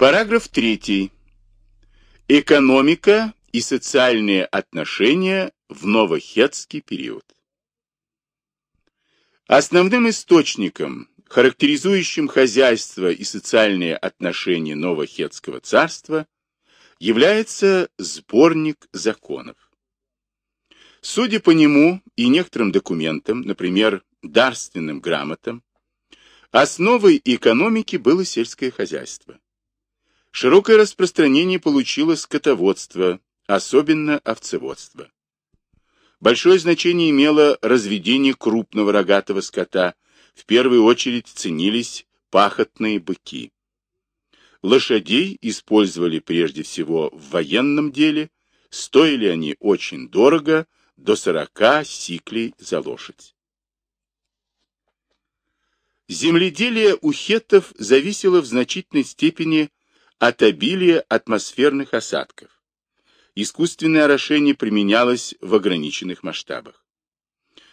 Параграф 3. Экономика и социальные отношения в новохетский период. Основным источником, характеризующим хозяйство и социальные отношения новохетского царства, является сборник законов. Судя по нему и некоторым документам, например, дарственным грамотам, основой экономики было сельское хозяйство. Широкое распространение получило скотоводство, особенно овцеводство. Большое значение имело разведение крупного рогатого скота, в первую очередь ценились пахотные быки. Лошадей использовали прежде всего в военном деле, стоили они очень дорого, до 40 сиклей за лошадь. Земледелие у хеттов зависело в значительной степени от обилия атмосферных осадков. Искусственное орошение применялось в ограниченных масштабах.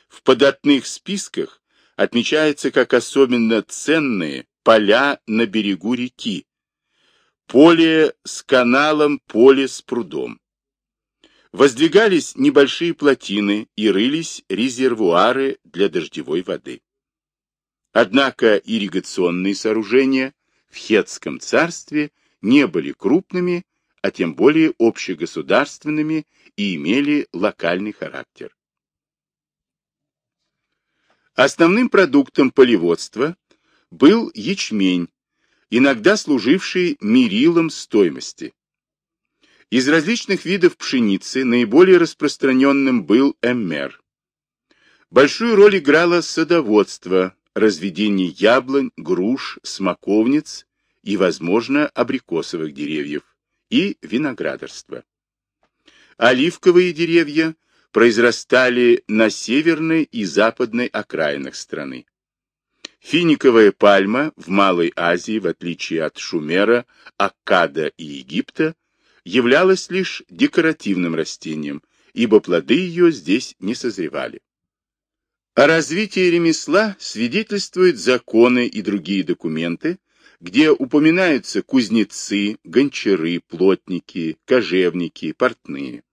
В податных списках отмечается как особенно ценные поля на берегу реки, поле с каналом, поле с прудом. Воздвигались небольшие плотины и рылись резервуары для дождевой воды. Однако ирригационные сооружения в Хетском царстве не были крупными, а тем более общегосударственными и имели локальный характер. Основным продуктом полеводства был ячмень, иногда служивший мерилом стоимости. Из различных видов пшеницы наиболее распространенным был эммер. Большую роль играло садоводство, разведение яблонь, груш, смоковниц и, возможно, абрикосовых деревьев, и виноградарство. Оливковые деревья произрастали на северной и западной окраинах страны. Финиковая пальма в Малой Азии, в отличие от Шумера, Аккада и Египта, являлась лишь декоративным растением, ибо плоды ее здесь не созревали. О развитии ремесла свидетельствуют законы и другие документы, где упоминаются кузнецы, гончары, плотники, кожевники, портные.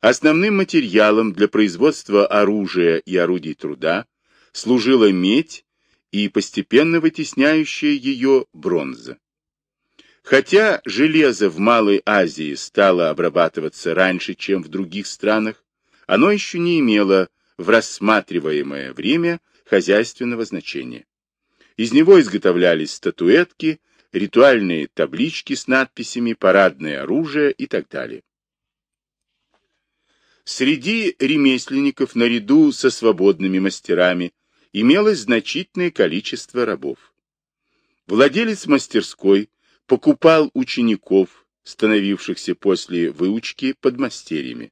Основным материалом для производства оружия и орудий труда служила медь и постепенно вытесняющая ее бронза. Хотя железо в Малой Азии стало обрабатываться раньше, чем в других странах, оно еще не имело в рассматриваемое время хозяйственного значения. Из него изготовлялись статуэтки, ритуальные таблички с надписями, парадное оружие и так далее. Среди ремесленников наряду со свободными мастерами имелось значительное количество рабов. Владелец мастерской покупал учеников, становившихся после выучки подмастерьями.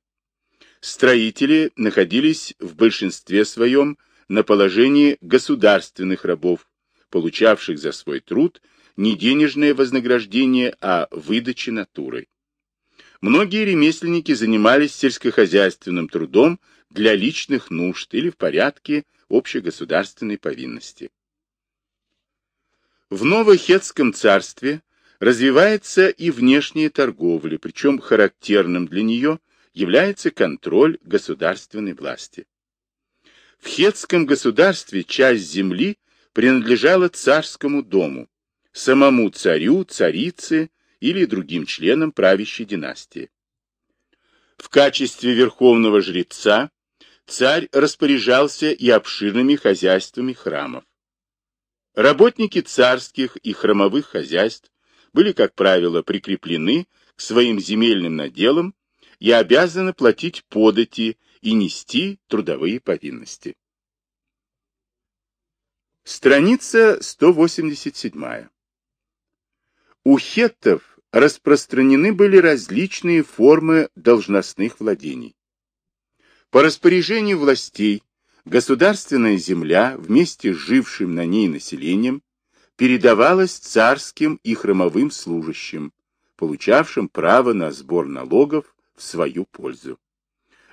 Строители находились в большинстве своем на положении государственных рабов, получавших за свой труд не денежное вознаграждение, а выдачи натурой. Многие ремесленники занимались сельскохозяйственным трудом для личных нужд или в порядке общегосударственной повинности. В Новохетском царстве развивается и внешняя торговля, причем характерным для нее является контроль государственной власти. В Хетском государстве часть земли принадлежала царскому дому, самому царю, царице или другим членам правящей династии. В качестве верховного жреца царь распоряжался и обширными хозяйствами храмов. Работники царских и храмовых хозяйств были, как правило, прикреплены к своим земельным наделам и обязаны платить подати и нести трудовые повинности. Страница 187. У хеттов распространены были различные формы должностных владений. По распоряжению властей государственная земля вместе с жившим на ней населением передавалась царским и храмовым служащим, получавшим право на сбор налогов в свою пользу.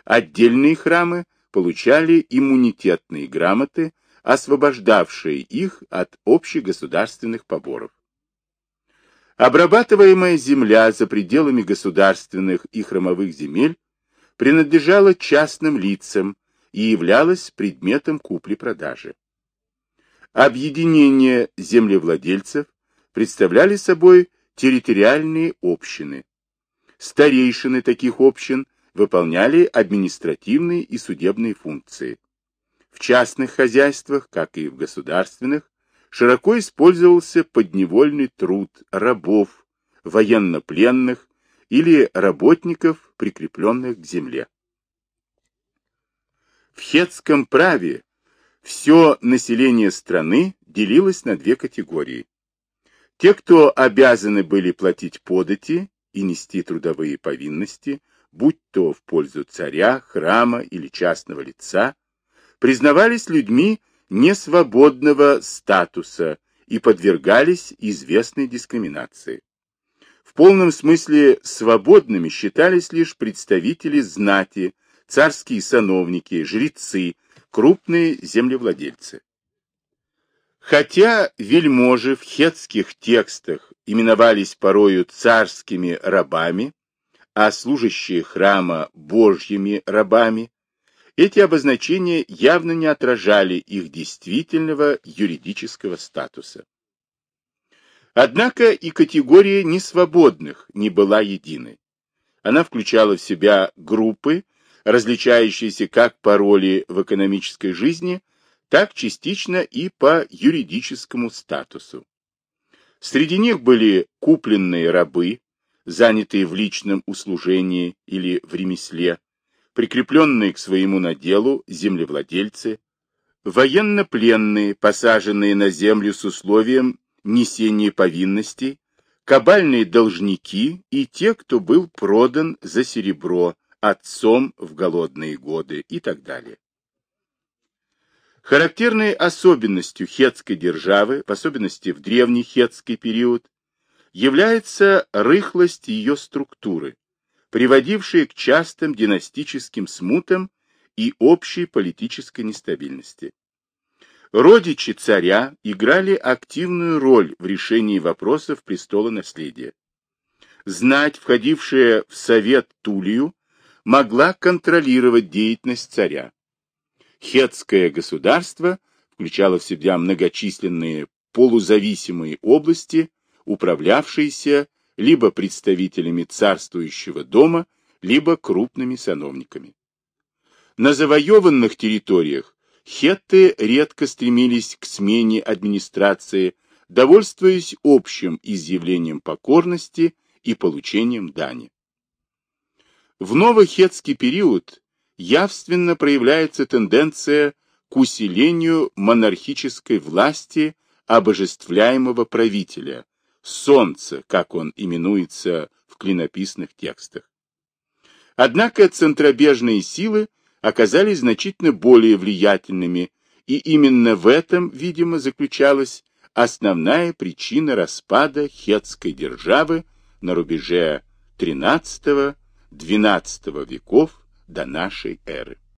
Отдельные храмы получали иммунитетные грамоты, освобождавшие их от общегосударственных поборов. Обрабатываемая земля за пределами государственных и хромовых земель принадлежала частным лицам и являлась предметом купли-продажи. Объединения землевладельцев представляли собой территориальные общины. Старейшины таких общин выполняли административные и судебные функции. В частных хозяйствах, как и в государственных, широко использовался подневольный труд рабов, военнопленных или работников, прикрепленных к земле. В хетском праве все население страны делилось на две категории. Те, кто обязаны были платить подати и нести трудовые повинности, будь то в пользу царя, храма или частного лица, признавались людьми несвободного статуса и подвергались известной дискриминации. В полном смысле свободными считались лишь представители знати, царские сановники, жрецы, крупные землевладельцы. Хотя вельможи в хетских текстах именовались порою царскими рабами, а служащие храма божьими рабами, эти обозначения явно не отражали их действительного юридического статуса. Однако и категория несвободных не была единой. Она включала в себя группы, различающиеся как по роли в экономической жизни, так частично и по юридическому статусу. Среди них были купленные рабы, занятые в личном услужении или в ремесле, прикрепленные к своему наделу землевладельцы, военнопленные, посаженные на землю с условием несения повинностей, кабальные должники и те, кто был продан за серебро отцом в голодные годы и так далее. Характерной особенностью хетской державы, в особенности в древний хетский период, является рыхлость ее структуры, приводившие к частым династическим смутам и общей политической нестабильности. Родичи царя играли активную роль в решении вопросов престола наследия. Знать, входившая в совет Тулию, могла контролировать деятельность царя. Хетское государство включало в себя многочисленные полузависимые области, управлявшиеся либо представителями царствующего дома, либо крупными сановниками. На завоеванных территориях хетты редко стремились к смене администрации, довольствуясь общим изъявлением покорности и получением дани. В новохетский период явственно проявляется тенденция к усилению монархической власти обожествляемого правителя, солнце, как он именуется в клинописных текстах. Однако центробежные силы оказались значительно более влиятельными, и именно в этом, видимо, заключалась основная причина распада хетской державы на рубеже XIII-XII веков до нашей эры.